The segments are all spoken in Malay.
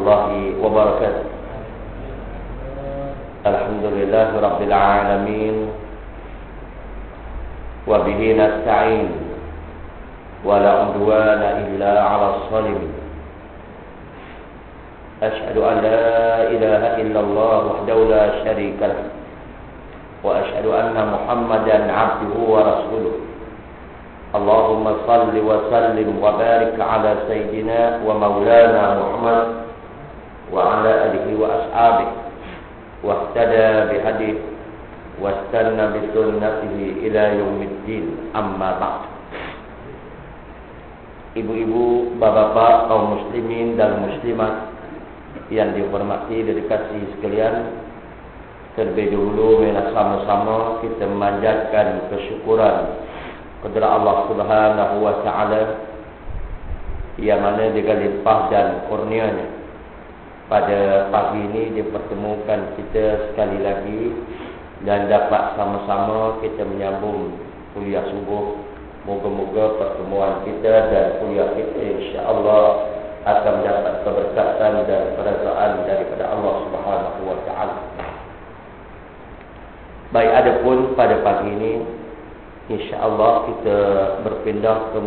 الله وبركاته. الحمد لله رب العالمين وبه نستعين ولا عدوان إلا على الظالمين. أشهد أن لا إله إلا الله وحده لا شريك له وأشهد أن محمدا عبده ورسوله. اللهم صل وسلم وبارك على سيدنا ومولانا محمد وعلى آله وأصحابه واهتدى بهديه واستنى بسنته إلى يوم الدين أما بعد Ibu-ibu, bapak-bapak, kaum muslimin dan muslimat yang dihormati dan dikasihi sekalian Terlebih dahulu, sama-sama kita memanjatkan kesyukuran kepada Allah Subhanahu wa taala yang mana dengan limpah dan kurnianya pada pagi ini dipertemukan kita sekali lagi dan dapat sama-sama kita menyambung kuliah subuh. Moga-moga pertemuan kita dan kuliah kita insya-Allah akan mendapat keberkatan dan kerajaan daripada Allah Subhanahu wa taala. Baik adapun pada pagi ini InsyaAllah kita berpindah ke,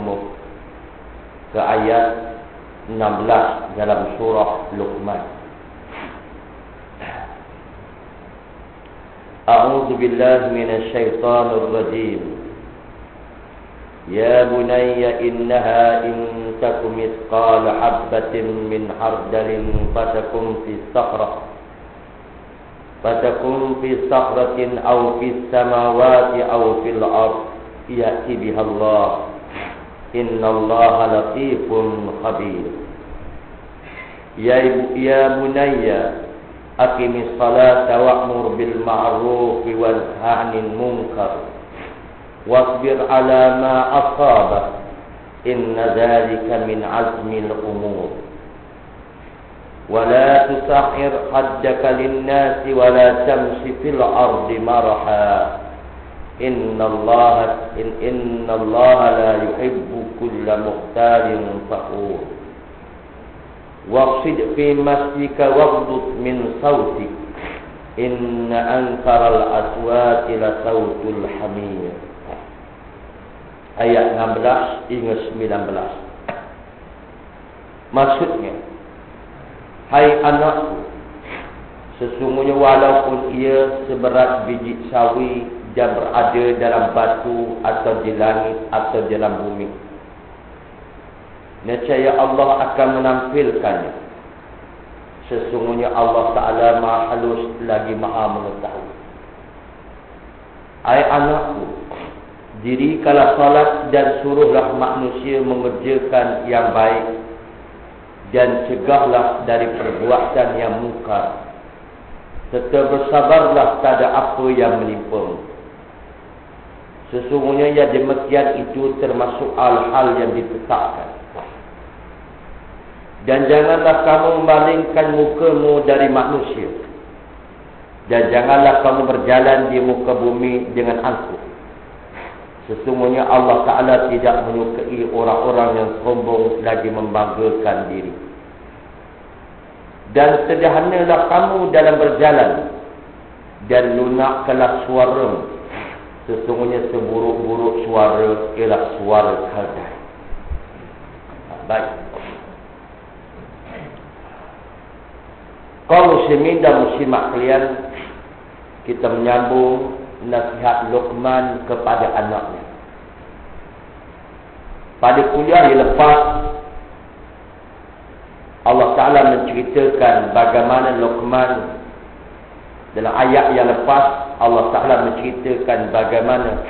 ke ayat 16 dalam surah Luqman. أعوذ بالله من الشيطان الرجيم يا بني إنها إن تك مثقال حبة من حردل فتكن في الصخرة فتكن في صخرة أو في السماوات أو في الأرض يأتي بها الله إن الله لطيف خبير. يا يا بني أقم الصلاة وأمر بالمعروف وانه عن المنكر واصبر على ما أصابك. إن ذلك من عزم الأمور. ولا تسحر خدك للناس ولا تمشي في الأرض مرحا. إن الله إن, إن الله لا يحب كل مختال فخور واقصد في مسجدك واغضض من صوتك إن أنكر الأصوات لصوت الحمير ayat 16 hingga 19 maksudnya hai anakku sesungguhnya walaupun ia seberat biji sawi dia berada dalam batu atau di langit atau di dalam bumi. Nescaya Allah akan menampilkannya. Sesungguhnya Allah Ta'ala maha halus lagi maha mengetahui. Ayat anakku, diri kala salat dan suruhlah manusia mengerjakan yang baik dan cegahlah dari perbuatan yang mungkar. Tetap bersabarlah pada apa yang menimpamu. Sesungguhnya yang demikian itu termasuk hal-hal yang ditetapkan. Dan janganlah kamu memalingkan mukamu dari manusia. Dan janganlah kamu berjalan di muka bumi dengan angkuh. Sesungguhnya Allah Ta'ala tidak menyukai orang-orang yang sombong lagi membanggakan diri. Dan sederhanalah kamu dalam berjalan. Dan lunakkanlah suaramu Sesungguhnya seburuk-buruk suara ialah suara keldai. Baik. Kau muslimin dan muslimat kalian, kita menyambung nasihat Luqman kepada anaknya. Pada kuliah yang lepas, Allah Ta'ala menceritakan bagaimana Luqman dalam ayat yang lepas Allah Ta'ala menceritakan bagaimana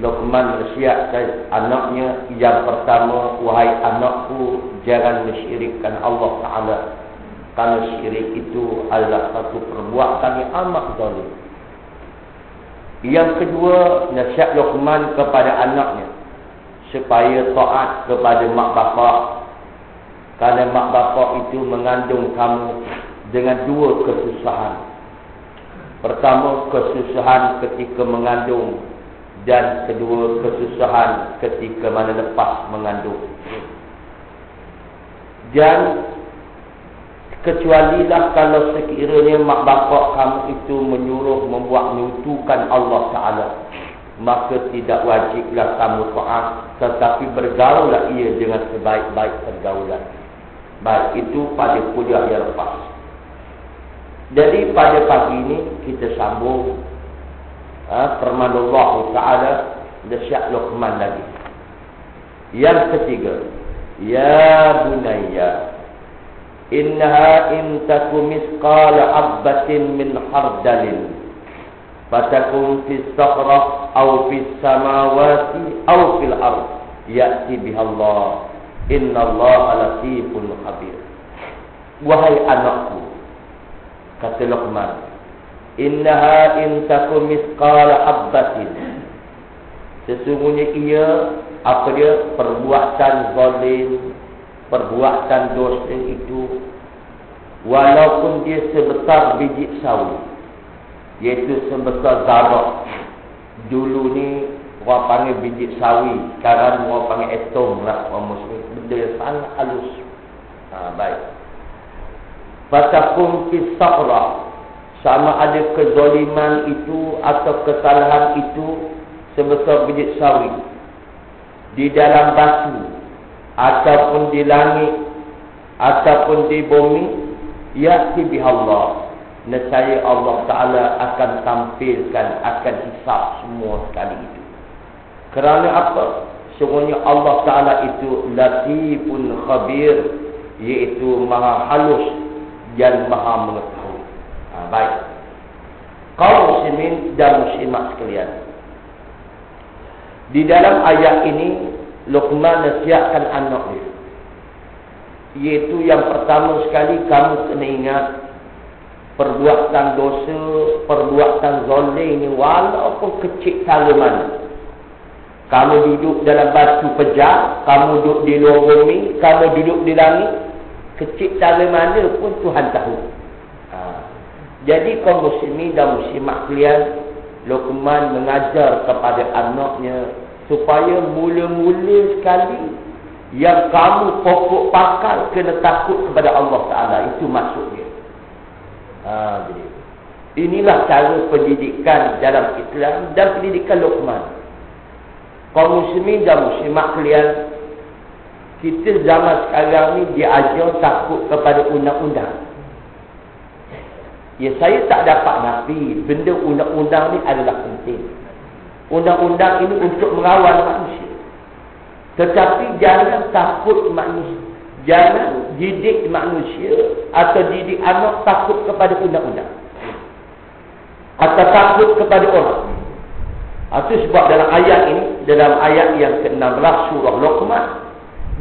Luqman mensiapkan anaknya Yang pertama Wahai anakku Jangan mensyirikkan Allah Ta'ala Kerana syirik itu adalah satu perbuatan yang amat zalim. Yang kedua Nasihat Luqman kepada anaknya Supaya taat kepada mak bapak. Kerana mak bapak itu mengandung kamu Dengan dua kesusahan. Pertama kesusahan ketika mengandung dan kedua kesusahan ketika mana lepas mengandung. Dan kecualilah kalau sekiranya mak bapak kamu itu menyuruh membuat nyutukan Allah Ta'ala. Maka tidak wajiblah kamu taat tetapi bergaulah ia dengan sebaik-baik pergaulan. Baik itu pada kuliah yang lepas. Jadi pada pagi ini kita sambung ha, firman Allah Ta'ala Nasyiat Luqman lagi Yang ketiga Ya bunaya Innaha in taku misqala abbatin min hardalin. Fatakum fi sakhrah Au fi samawati Au fil ard Ya'ti Inna Allah latifun khabir. Wahai anakku Kata Luqman Innaha in taku misqala abbatin Sesungguhnya ia Apa dia? Perbuatan zalim Perbuatan dosa itu Walaupun dia sebesar biji sawi Iaitu sebesar zarah Dulu ni Orang panggil biji sawi Sekarang orang panggil atom lah Orang muslim. Benda sangat halus. Ha, Baik. Fatakum kisahra sama ada kezoliman itu atau kesalahan itu sebesar biji sawi. Di dalam batu ataupun di langit ataupun di bumi ya Allah nescaya Allah taala akan tampilkan akan hisap semua sekali itu kerana apa sungguhnya Allah taala itu latifun khabir iaitu maha halus dan maha mengetahui Ha, baik. Kaum muslimin dan muslimat sekalian. Di dalam ayat ini Luqman nasihatkan anak dia. Iaitu yang pertama sekali kamu kena ingat perbuatan dosa, perbuatan zalim ini walaupun kecil kala mana. Kamu duduk dalam batu pejak, kamu duduk di luar bumi, kamu duduk di langit, kecil kala mana pun Tuhan tahu. Jadi kaum muslimin dan muslimat sekalian, Luqman mengajar kepada anaknya supaya mula-mula sekali yang kamu pokok pakal kena takut kepada Allah Taala itu maksudnya. Ha, jadi inilah cara pendidikan dalam Islam dan pendidikan Luqman. Kaum muslimin dan muslimat sekalian, kita zaman sekarang ni diajar takut kepada undang-undang. Ya saya tak dapat nafi benda undang-undang ni adalah penting. Undang-undang ini untuk mengawal manusia. Tetapi jangan takut manusia. Jangan didik manusia atau didik anak takut kepada undang-undang. Atau takut kepada orang. Itu sebab dalam ayat ini, dalam ayat yang ke-16 surah Luqman,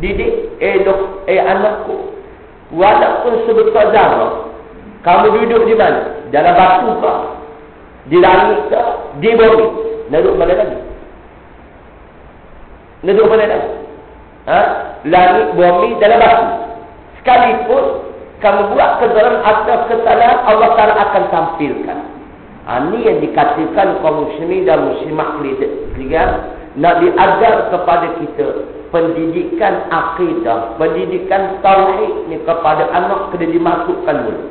didik, eh, dok, eh anakku, walaupun sebesar darah, kamu duduk di mana? Dalam batu ke? Di langit ke? Di bumi? Duduk mana lagi? Duduk mana lagi? Ha? Langit, bumi, dalam batu. Sekalipun kamu buat kezalaman atau kesalahan, Allah Ta'ala akan tampilkan. Ha, ini yang dikatakan kaum muslimin dan muslimah kalian nak diajar kepada kita pendidikan akidah, pendidikan tauhid ni kepada anak kena dimasukkan dulu.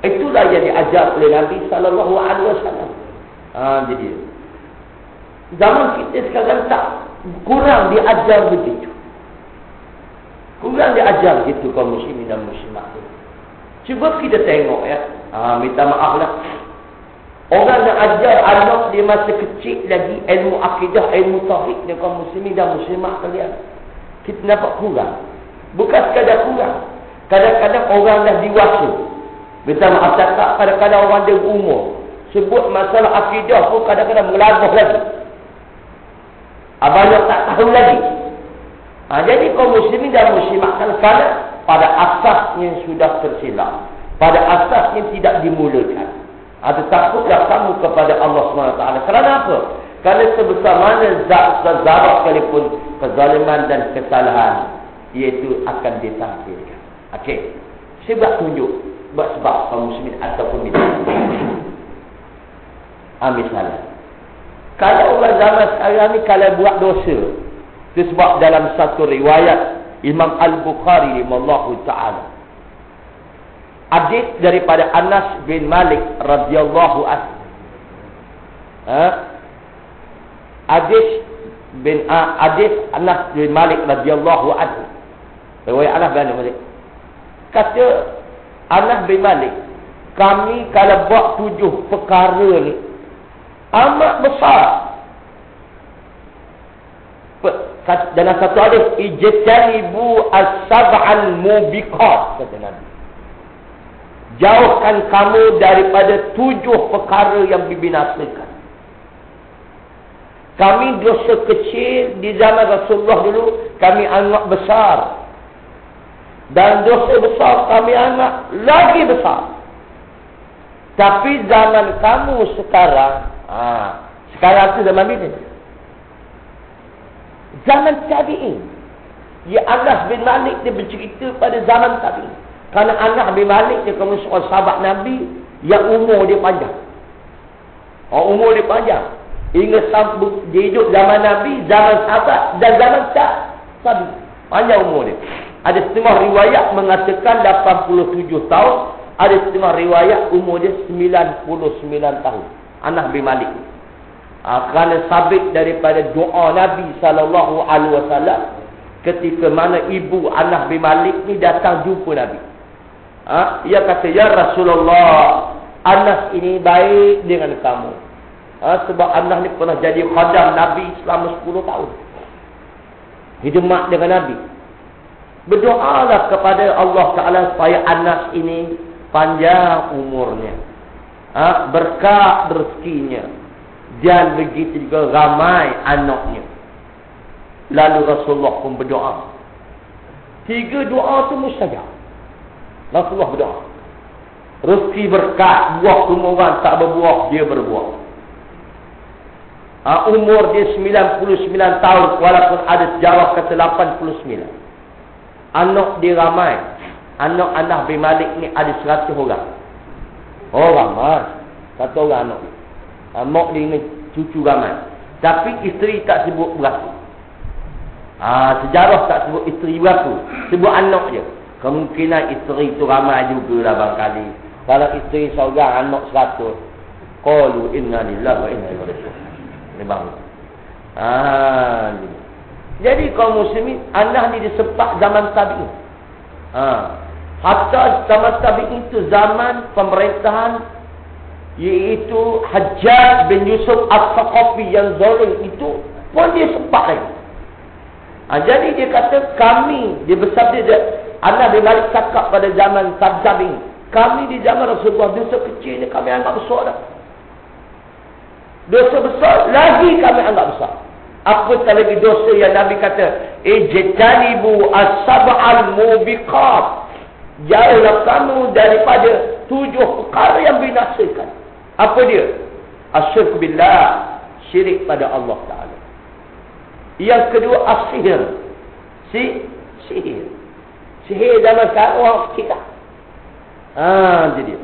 Itulah yang diajar oleh Nabi sallallahu alaihi wasallam. Ha jadi zaman kita sekarang tak kurang diajar begitu. Kurang diajar gitu kaum muslimin dan muslimat. Cuba kita tengok ya. Ha minta maaflah. Orang yang ajar anak dia masa kecil lagi ilmu akidah, ilmu tauhid ni kaum muslimin dan muslimat kalian. Kita nampak kurang. Bukan sekadar kurang. Kadang-kadang orang dah dewasa. Minta maaf cakap kadang-kadang orang dia umur. Sebut masalah akidah pun kadang-kadang mengelabuh lagi. Abang tak tahu lagi. Ha, jadi kaum muslimin dan muslimat kan pada asasnya sudah tersilap. Pada asasnya tidak dimulakan. Ada takutlah kamu kepada Allah SWT. Kerana apa? Kerana sebesar mana zat-zat sekalipun kezaliman dan kesalahan. Iaitu akan ditampilkan. Okey. Saya tunjuk buat sebab kaum muslimin ataupun bid'ah. Ambil salah. Kalau orang zaman sekarang ni kalau buat dosa, itu sebab dalam satu riwayat Imam Al-Bukhari Allahu taala. Hadis daripada Anas bin Malik radhiyallahu anhu. Ha? Hadis bin uh, Hadis Anas bin Malik radhiyallahu anhu. Riwayat Anas bin Malik. Kata Anas bin Malik, kami kalau buat tujuh perkara ni amat besar. Dalam satu hadis ijtanibu as-sab'al mubiqat kata Nabi. Jauhkan kamu daripada tujuh perkara yang dibinasakan. Kami dosa kecil di zaman Rasulullah dulu kami anggap besar. Dan dosa besar kami anggap lagi besar. Tapi zaman kamu sekarang, ha, sekarang itu zaman ini. Zaman tabi'in. Ya Anas bin Malik dia bercerita pada zaman tabi'in. Kerana Anas bin Malik dia kamu seorang sahabat Nabi yang umur dia panjang. Oh, umur dia panjang. Hingga sambut dia hidup zaman Nabi, zaman sahabat dan zaman tak. Sabi. Panjang umur dia. Ada setengah riwayat mengatakan 87 tahun. Ada setengah riwayat umur dia 99 tahun. Anak bin Malik. Ha, kerana sabit daripada doa Nabi wasallam ketika mana ibu anak bin Malik ni datang jumpa Nabi. Ha, ia kata ya Rasulullah, anak ini baik dengan kamu. Ha, sebab anak ni pernah jadi khadam Nabi selama 10 tahun. Hidup dengan Nabi. Berdoalah kepada Allah Taala supaya anak ini panjang umurnya. Ha, berkah rezekinya. Dan begitu juga ramai anaknya. Lalu Rasulullah pun berdoa. Tiga doa tu mustajab. Rasulullah berdoa. Rezeki berkat, buah kumuran tak berbuah, dia berbuah. Ha, umur dia 99 tahun, walaupun ada sejarah kata 89. Anak dia ramai, anak-anak bin Malik ni ada seratus orang. Oh ramai. Satu orang anak. Anak dia ni cucu ramai. Tapi isteri tak sebut berapa. Ha, sejarah tak sebut isteri berapa. Sebut anak je. Kemungkinan isteri tu ramai jugalah barangkali. Kalau isteri seorang anak seratus. Qalu inna lillah wa inna ilaihi raji'un. Ni bang. Ha, jadi kaum muslimin anak ni disepak zaman tabi'in. Ha, Hatta zaman tabi itu zaman pemerintahan iaitu Hajjaj bin Yusuf Al-Thaqafi yang zalim itu pun dia sempat lagi. Ha, jadi dia kata kami dia bersabda dia anak bin Malik cakap pada zaman tabi kami di zaman Rasulullah dosa kecil ni kami anggap besar dah. Dosa besar lagi kami anggap besar. Apa lagi dosa yang Nabi kata ijtanibu as-sab'al mubiqat Jauhlah kamu daripada tujuh perkara yang binasakan. Apa dia? Asyirk billah. Syirik pada Allah Ta'ala. Yang kedua, asihir. Si, sihir. Sihir dalam orang kita. Ah, jadi.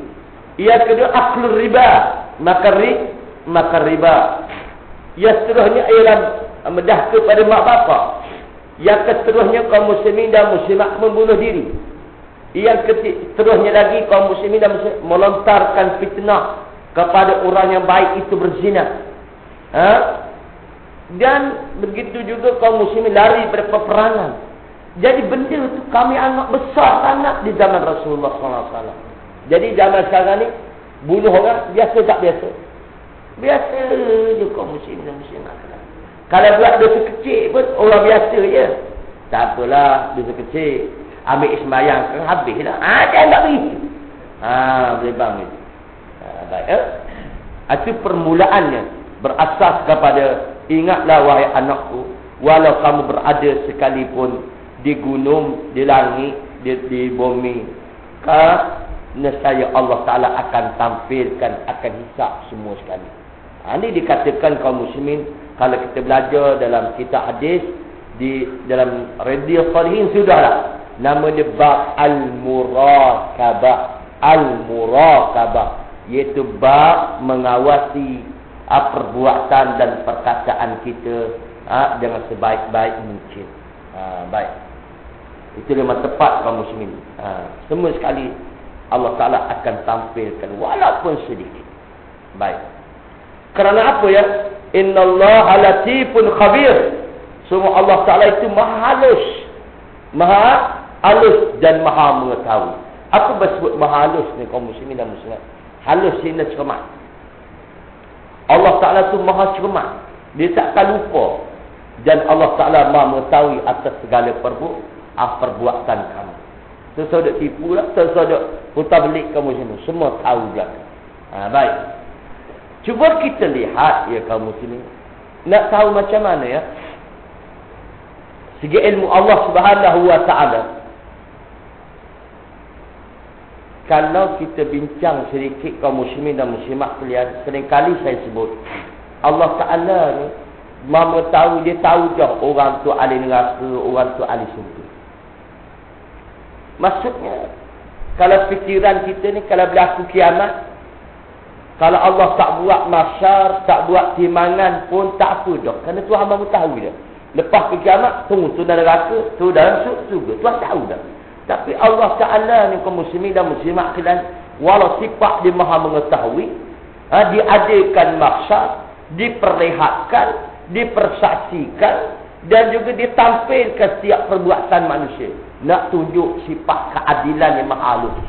Yang kedua, aklul riba. Makan ri, makan riba. Yang seterusnya ialah medah kepada mak bapak. Yang keterusnya kaum muslimin dan muslimat membunuh diri. Yang seterusnya lagi kaum muslimin dan muslim melontarkan fitnah kepada orang yang baik itu berzina. Ha? Dan begitu juga kaum muslimin lari pada peperangan. Jadi benda itu kami anggap besar sangat di zaman Rasulullah SAW. Jadi zaman sekarang ni bunuh orang biasa tak biasa? Biasa je kaum muslimin dan muslimat. Kalau buat dosa kecil pun orang biasa je. Tak apalah dosa kecil ambil sembahyang kan habis dah. Ha dia tak pergi. Ha boleh bang ni. Ha baik eh. Itu permulaannya berasas kepada ingatlah wahai anakku walau kamu berada sekalipun di gunung, di langit, di, di bumi ka nescaya Allah Taala akan tampilkan akan hisap semua sekali. Ha, ini dikatakan kaum muslimin kalau kita belajar dalam kitab hadis di dalam radio salihin sudahlah Nama dia bab al-murakabah. Al-murakabah. Iaitu bab mengawasi uh, perbuatan dan perkataan kita uh, dengan sebaik-baik mungkin. Uh, baik. Itu memang tepat kaum muslimin. Ha, semua sekali Allah Ta'ala akan tampilkan walaupun sedikit. Baik. Kerana apa ya? Inna Allah latifun khabir. Semua Allah Ta'ala itu maha halus. Maha halus dan maha mengetahui. Apa bersebut maha halus ni kaum muslimin dan muslimat? Halus ini cermat. Allah Ta'ala itu maha cermat. Dia takkan lupa. Dan Allah Ta'ala maha mengetahui atas segala perbu ah, perbuatan kamu. Sesuatu tipu lah. Sesuatu putar belik kamu semua. Semua tahu juga. Ha, baik. Cuba kita lihat ya kaum muslimin. Nak tahu macam mana ya. Segi ilmu Allah subhanahu wa ta'ala. Kalau kita bincang sedikit kaum muslimin dan muslimat kalian. Seringkali saya sebut. Allah Ta'ala ni. Mama tahu, dia tahu je orang tu ahli neraka, orang tu ahli surga. Maksudnya, kalau fikiran kita ni, kalau berlaku kiamat, kalau Allah tak buat masyar, tak buat timangan pun tak apa dah. Kerana Tuhan mahu tahu dia. Lepas ke kiamat, tunggu tu dalam neraka, tu dalam surga. Tuhan tahu dah. Tapi Allah Ta'ala ni kaum muslimin dan muslimat kalian, walau sifat dia maha mengetahui, ha, diadakan masyar, diperlihatkan, dipersaksikan, dan juga ditampilkan setiap perbuatan manusia. Nak tunjuk sifat keadilan yang maha halus.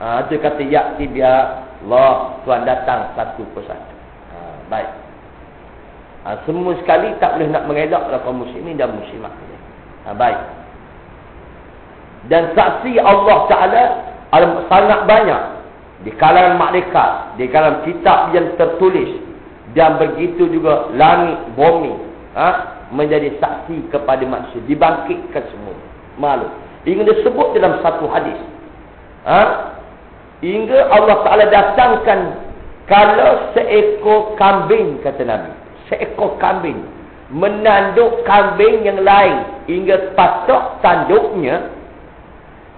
Ha, dia kata, ya, biar Allah Tuhan datang satu persatu. Ha, baik. Ha, semua sekali tak boleh nak mengelaklah kaum muslimin dan muslimat. Ha, baik. Dan saksi Allah Ta'ala sangat banyak. Di kalangan malaikat. Di kalangan kitab yang tertulis. Dan begitu juga langit, bumi. Ha, menjadi saksi kepada manusia. Dibangkitkan semua. Malu. Ingin disebut dalam satu hadis. Ha? Hingga Allah Ta'ala datangkan kalau seekor kambing, kata Nabi. Seekor kambing. Menanduk kambing yang lain. Hingga patok tanduknya.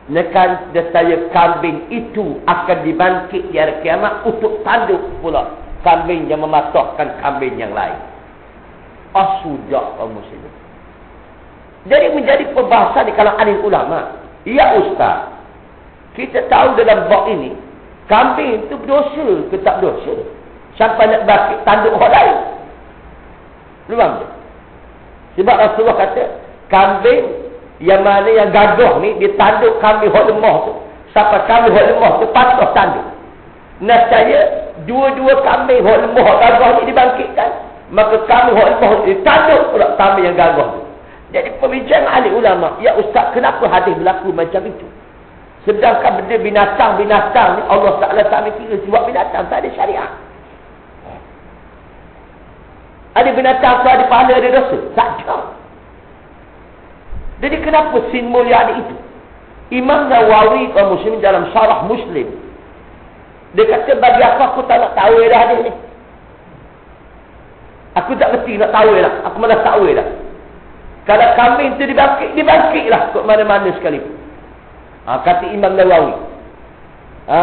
Nekan saya kambing itu akan dibangkit di hari kiamat untuk tanduk pula. Kambing yang memasokkan kambing yang lain. Oh sudah kaum muslim. Jadi menjadi perbahasan di kalangan alim ulama. Ya Ustaz. Kita tahu dalam bab ini, kambing itu berdosa ke tak berdosa. Sampai nak bakit tanduk orang lain. Luang tu. Sebab Rasulullah kata, kambing yang mana yang gagah ni, dia tanduk kambing orang lemah tu. Sampai kambing orang lemah tu patut tanduk. Nah saya, dua-dua kambing orang lemah gagah ni dibangkitkan. Maka kambing orang lemah tu tanduk pula kambing yang gagah tu. Jadi pembicaraan ahli ulama, ya ustaz kenapa hadis berlaku macam itu? Sedangkan benda binatang-binatang ni Allah Ta'ala tak ambil kira sebab binatang tak ada syariat. Ada binatang tu ada pahala ada dosa? Tak ada. Jadi kenapa sin mulia itu? Imam Nawawi kaum muslim dalam syarah muslim. Dia kata bagi aku aku tak nak tahu dah hadis ni. Aku tak ngerti nak tahu lah. Aku malah tahu dah. Kalau kambing tu dibangkit, dibangkitlah ke mana-mana sekalipun. Ha, kata Imam Nawawi. Ha,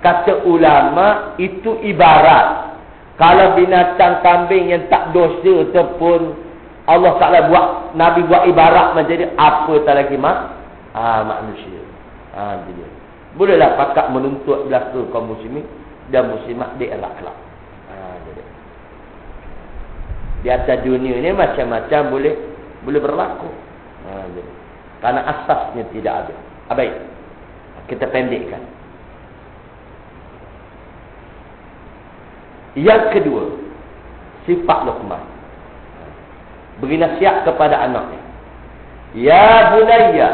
kata ulama itu ibarat. Kalau binatang kambing yang tak dosa ataupun Allah Ta'ala buat, Nabi buat ibarat menjadi apa tak lagi mak? Ha, manusia. Ha, jadi. Bolehlah pakak menuntut belaka kaum muslimin dan muslimat di elak-elak. Ha, jadi. Di atas dunia ni macam-macam boleh boleh berlaku. Ha, jadi. Karena asasnya tidak ada. Ah, baik. Kita pendekkan. Yang kedua, sifat Luqman. Beri nasihat kepada anaknya. Ya bunayya,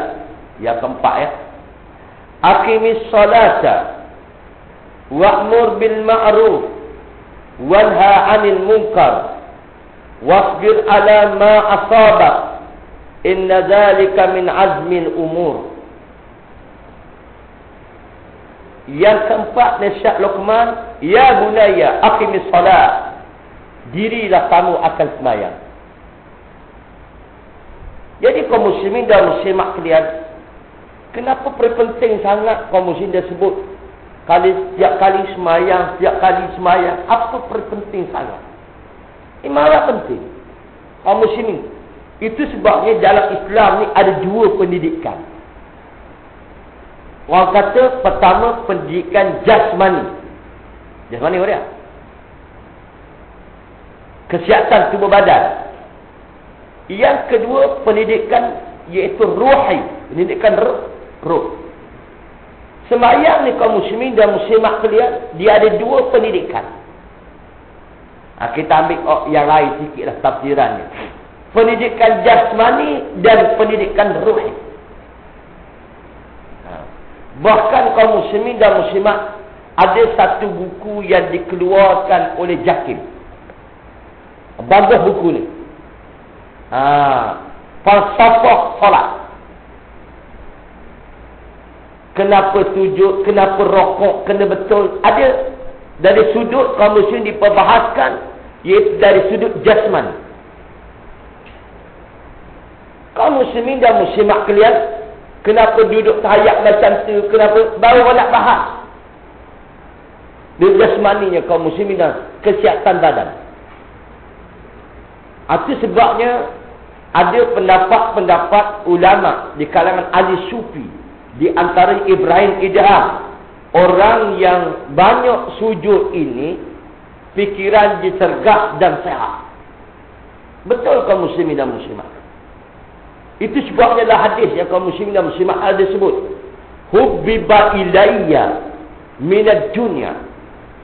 yang keempat ya. Aqimis salata wa'mur bil ma'ruf wanha 'anil munkar wasbir 'ala ma asabak inna dhalika min 'azmil umur Yang keempat nasihat Luqman, ya bunayya aqimis solat. Dirilah kamu akan sembahyang. Jadi kaum muslimin dan muslimat kalian, kenapa penting sangat kaum muslimin dia sebut kali setiap kali sembahyang, setiap kali sembahyang, apa penting sangat? Ini malah penting. Kaum muslimin Itu sebabnya dalam Islam ni ada dua pendidikan. Orang kata pertama pendidikan jasmani. Jasmani apa dia? Kesihatan tubuh badan. Yang kedua pendidikan iaitu ruhi. Pendidikan ruh. Semayang ni kaum muslimin dan muslimat kalian, dia ada dua pendidikan. Ha, kita ambil oh, yang lain sikit lah tafsirannya pendidikan jasmani dan pendidikan ruhi. Ha. Bahkan kaum muslimin dan muslimat ada satu buku yang dikeluarkan oleh Jakim. Bagus buku ni. Ha. Falsafah solat. Kenapa sujud, kenapa rokok, kena betul. Ada dari sudut muslimin diperbahaskan iaitu dari sudut jasmani kaum muslimin dan muslimat kalian kenapa duduk tahayat macam tu kenapa baru nak bahas dia jasmaninya kaum muslimin dan kesihatan badan itu sebabnya ada pendapat-pendapat ulama di kalangan ahli sufi di antara Ibrahim Idham orang yang banyak sujud ini fikiran dicergah dan sehat betul kaum muslimin dan muslimat itu sebabnya lah hadis yang kaum muslimin dan muslimat ada sebut. Hubbiba ilayya minad dunya.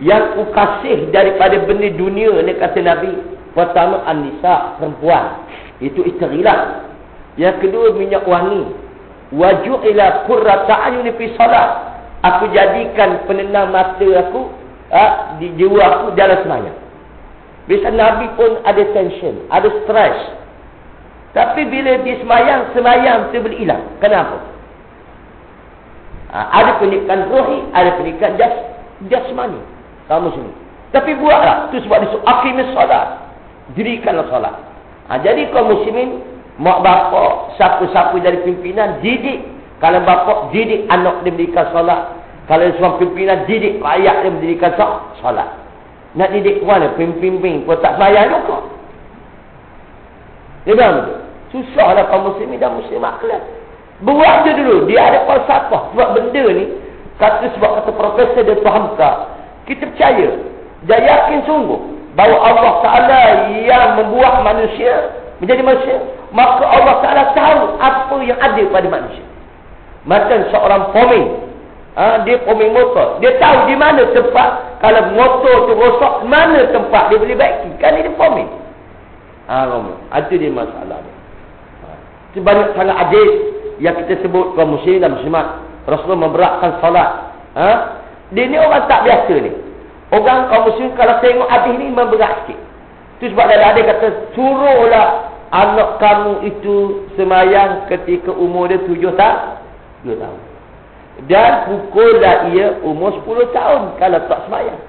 Yang ukasih daripada benda dunia ni kata Nabi. Pertama an-nisa perempuan. Itu isterilah. Yang kedua minyak wangi. Waju'ila qurrata ayuni fi salat. Aku jadikan penenang mata aku ha, di jiwa aku dalam semayang. Bisa Nabi pun ada tension, ada stress. Tapi bila dia semayang, semayang tu boleh hilang. Kenapa? Ha, ada pendidikan rohi, ada pendidikan jas, jasmani. Kamu sini. Tapi buatlah. Itu sebab dia suruh solat. Dirikanlah solat. Ha, jadi kaum muslimin, mak bapak, siapa-siapa dari pimpinan, didik. Kalau bapak didik anak dia mendirikan solat. Kalau semua pimpinan, didik rakyat dia mendirikan solat. Nak didik mana? Pimpin-pimpin pun tak semayang juga. Dia bilang. Susahlah kaum muslimin dan muslimat kelas. Buat je dulu. Dia ada falsafah. Sebab benda ni, kata sebab kata profesor dia faham tak, kita percaya. Dia yakin sungguh. Bahawa Allah Ta'ala yang membuat manusia menjadi manusia. Maka Allah Ta'ala tahu apa yang ada pada manusia. Macam seorang poming. Ha, dia poming motor. Dia tahu di mana tempat. Kalau motor tu rosak, mana tempat dia boleh baiki. Kan dia poming. Ha, Itu dia masalah dia. Sebanyak sangat adil yang kita sebut kaum muslim dan muslimat. Rasulullah memberatkan salat. Ha? Dia ni orang tak biasa ni. Orang kaum muslim kalau tengok adil ni memberat sikit. Itu sebab ada adik kata, suruhlah anak kamu itu semayang ketika umur dia tujuh tahun. Tujuh tahun. Dan pukullah ia umur sepuluh tahun kalau tak semayang.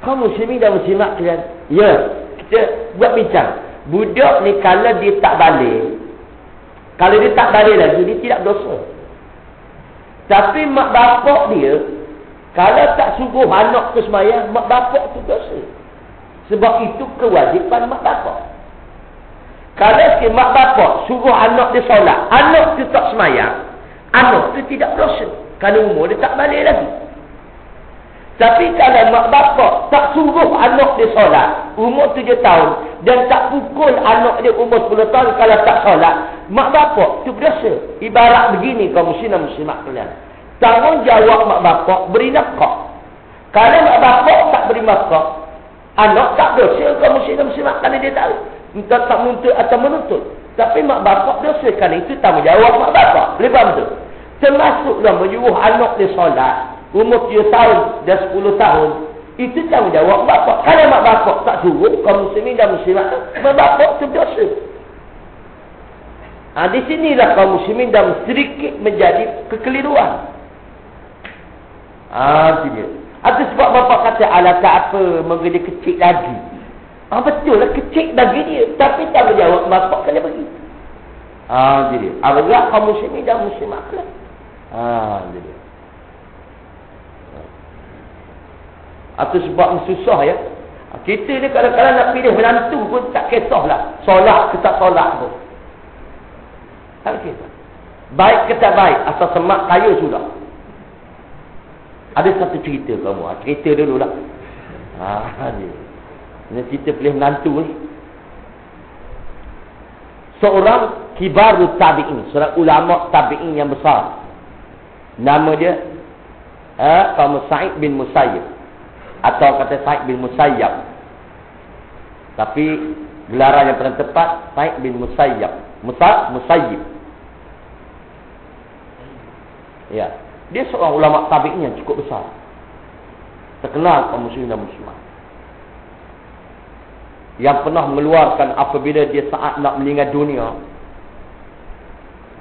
Kaum muslimin dan muslimat kalian. Ya, kita buat bincang. Budak ni kalau dia tak balik Kalau dia tak balik lagi Dia tidak dosa Tapi mak bapak dia Kalau tak sungguh anak tu semayang Mak bapak tu dosa Sebab itu kewajipan mak bapak Kalau si mak bapak Sungguh anak dia solat Anak tu tak semayang Anak tu tidak dosa Kerana umur dia tak balik lagi tapi kalau mak bapak tak suruh anak dia solat, umur tujuh tahun, dan tak pukul anak dia umur sepuluh tahun kalau tak solat, mak bapak tu berdosa. Ibarat begini kaum muslim dan muslimat kalian. Tanggungjawab mak bapak beri nafkah. Kalau mak bapak tak beri nafkah, anak tak dosa kaum muslim dan muslimat kerana dia tahu. Entah tak menuntut atau menuntut. Tapi mak bapak dosa kerana itu tanggungjawab mak bapak. Boleh faham tu? Termasuklah menyuruh anak dia solat umur 7 tahun dan 10 tahun itu tanggungjawab bapak kalau mak bapak tak suruh kaum muslimin dan muslimat mak bapak tu dosa ha, di sinilah kaum muslimin dan sedikit menjadi kekeliruan ah ha, dia atau sebab bapak kata ala tak apa mungkin dia kecil lagi ah betul lah kecil lagi dia tapi tanggungjawab bapak kena bagi ah jadi agak kaum muslimin dan muslimat lah ah jadi Atau sebab susah ya. Kita ni kadang-kadang nak pilih menantu pun tak tak kisahlah. Solat ke tak solat tu. Tak kisah. Baik ke tak baik. Asal semak kaya sudah. Ada satu cerita kamu. Ha, cerita dulu lah. Ha, ni. Ini cerita pilih menantu ni. Seorang kibaru tabi'in. Seorang ulama tabi'in yang besar. Nama dia. Ha, kamu Sa'id bin Musayyib. Atau kata Sa'id bin Musayyab. Tapi gelaran yang paling tepat Sa'id bin Musayyab. Musa, Musayyib. Ya. Dia seorang ulama tabi'in yang cukup besar. Terkenal kaum muslim dan muslimat. Yang pernah mengeluarkan apabila dia saat nak meninggal dunia.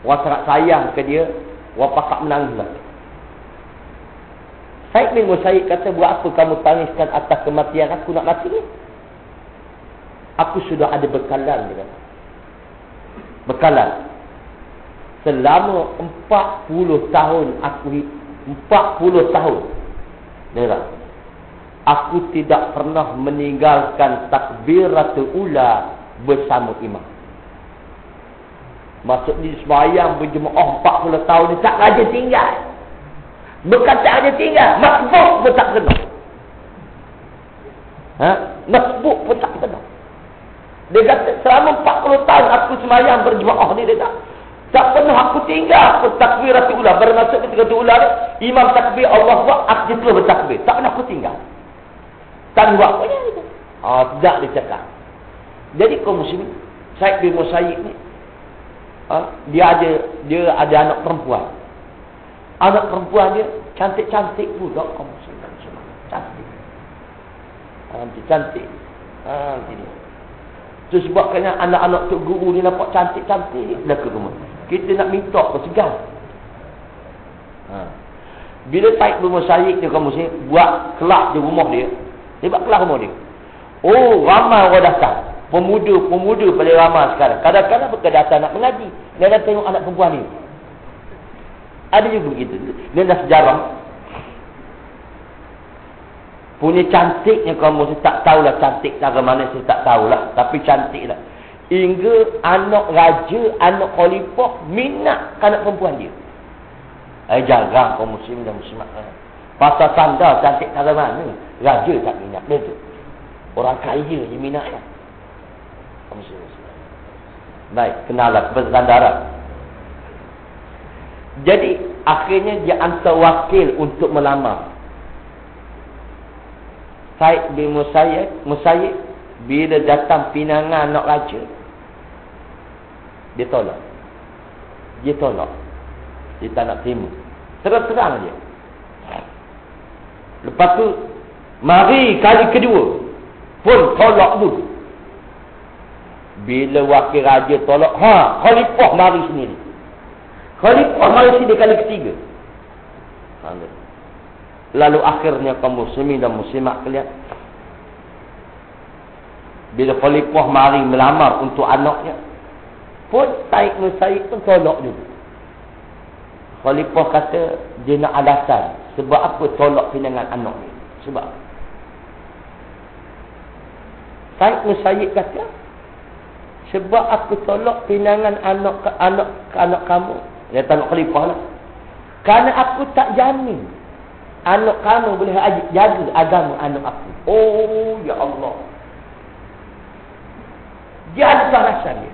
Orang sangat sayang ke dia. Orang pakak menangislah. Syed bin Musayyid kata, buat apa kamu tangiskan atas kematian aku nak mati ni? Aku sudah ada bekalan. Dia kata. Bekalan selama 40 tahun aku 40 tahun. Nera, aku tidak pernah meninggalkan takbiratul ula bersama imam. Maksud ni sembahyang berjemaah 40 tahun ni tak aja tinggal. Bukan tak aja tinggal masbuk pun tak kena. Ha? masbuk pun tak kena. Dia kata selama 40 tahun aku sembahyang berjemaah ni dia tak tak pernah aku tinggal aku takbiratul ula. Bermaksud ketika tu ula ni, imam takbir Allah buat, aku terus bertakbir. Tak pernah aku tinggal. Tak buat apa ni? Ah, tidak dia cakap. Jadi kau muslim, Syed bin Musayyib ni, ah, dia ada dia ada anak perempuan. Anak perempuan dia cantik-cantik pula kau muslim. Cantik. Cantik-cantik. Ah, gini. Itu sebabkannya anak-anak tu guru ni nampak cantik-cantik. Dah ke rumah. Kita nak minta ke segan. Ha. Bila Taib bin Musayyid dia kamu sini buat kelak di rumah dia. Dia buat kelak rumah dia. Oh, ramai orang datang. Pemuda-pemuda paling ramai sekarang. Kadang-kadang bukan datang nak mengaji. Dia nak tengok anak perempuan ni. Ada juga begitu. Dia dah sejarah. Punya cantiknya kamu saya tak tahulah cantik cara mana saya tak tahulah. Tapi cantiklah. Hingga anak raja, anak khalifah minat anak perempuan dia. Eh jarang kaum muslim dan muslimat. Pasal sandal cantik cara mana? Raja tak minat dia tu. Orang kaya je minat lah. Kaum muslim Baik, kenalah bersandaran. Jadi akhirnya dia hantar wakil untuk melamar. Said bin Musayyid, Musayyid bila datang pinangan anak raja dia tolak. Dia tolak. Dia tak nak terima. Terang-terang dia lepas tu mari kali kedua pun tolak dulu bila wakil raja tolak ha khalifah mari sendiri. Khalifah mari sini kali ketiga. Lalu akhirnya kaum muslimin dan muslimat kalian bila khalifah mari melamar untuk anaknya pun Taib Musaid pun tolak juga. Khalifah kata dia nak alasan sebab apa tolak pinangan anak ni. Sebab Taib Musaid kata sebab aku tolak pinangan anak anak anak kamu. Dia tanya khalifah lah. Kerana aku tak jamin anak kamu boleh jaga agama anak aku. Oh ya Allah. Alasan dia.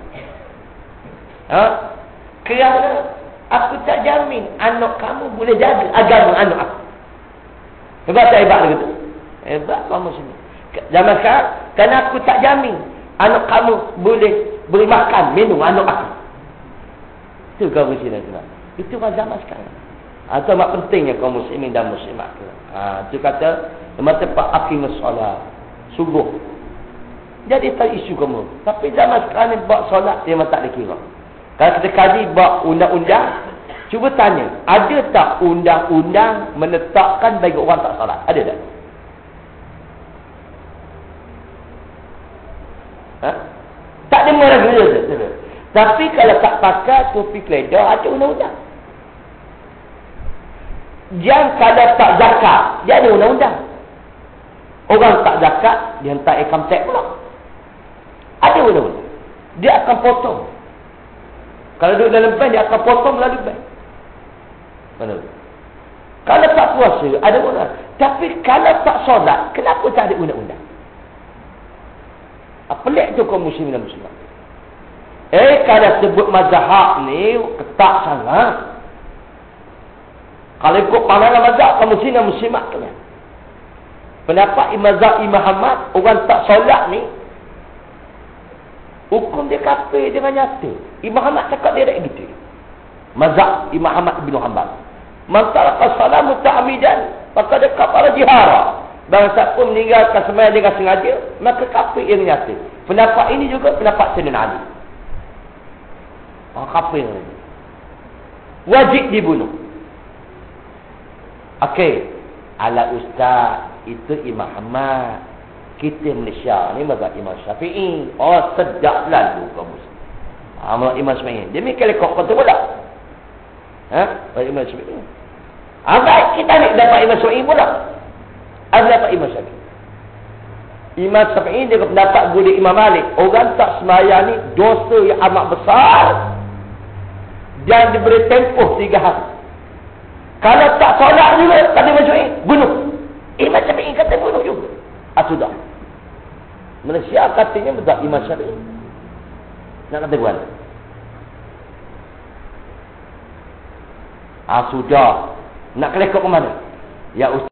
Ha? Kerana aku tak jamin anak kamu boleh jaga agama anak aku. Sebab tak hebat begitu. Hebat kamu sini. Zaman sekarang, kerana aku tak jamin anak kamu boleh beri makan, minum anak aku. Itu kamu sini. Itu kan zaman sekarang. Atau mak pentingnya kaum muslimin dan muslimat. Ha, itu kata, memang tempat akimus solat. Subuh. Jadi tak isu kamu. Tapi zaman sekarang ni buat solat, dia memang tak dikira. Kalau kita kaji bab undang-undang, cuba tanya, ada tak undang-undang menetapkan bagi orang tak salat? Ada tak? Ha? Tak ada merah gila Tapi kalau tak pakai topi keledar, ada undang-undang. Yang kalau tak zakat, dia ada undang-undang. Orang tak zakat, dia hantar income tax pula. Ada undang-undang. Dia akan potong. Kalau duduk dalam bank, dia akan potong melalui bank. Mana? Kalau tak puasa, ada undang. Tapi kalau tak solat, kenapa tak ada undang-undang? Ah, pelik tu kaum muslim dan muslimat. Eh, kalau sebut mazhab ni, ketak sangat. Kalau ikut pandangan mazhab, kaum muslim dan muslimat tu kan. Pendapat Imam Ahmad, orang tak solat ni, hukum dia kafir dengan nyata. Imam Ahmad cakap dia gitu. Mazhab Imam Ahmad bin Hanbal. Masalah salamu ta'amidan, maka dia kafara jihara. Bangsa pun meninggalkan semayang dengan sengaja, maka kafir yang nyata. Pendapat ini juga pendapat Sayyidina Ali. Oh, kafir Wajib dibunuh. Okey. Ala ustaz, itu Imam Ahmad. Kita Malaysia ni mazhab Imam Syafi'i. Oh, sedap lalu kamu. Amal Imam Syafi'i. Mikir lekok kau tu pula. Ha? Imam Syafi'i. Apa kita ni dapat Imam Syafi'i pula? Ada dapat Imam Syafi'i. Imam Syafi'i dia dapat guna Imam Malik. Orang tak semaya ni dosa yang amat besar. Dan diberi tempoh tiga hari. Kalau tak solat juga, kata Imam Syafi'i, bunuh. Imam Syafi'i kata bunuh juga. Ah, sudah. Malaysia katanya betul Imam Syafi'i. Nak kata buat. Ah, sudah. Nak kelekok ke mana? Ya Ustaz.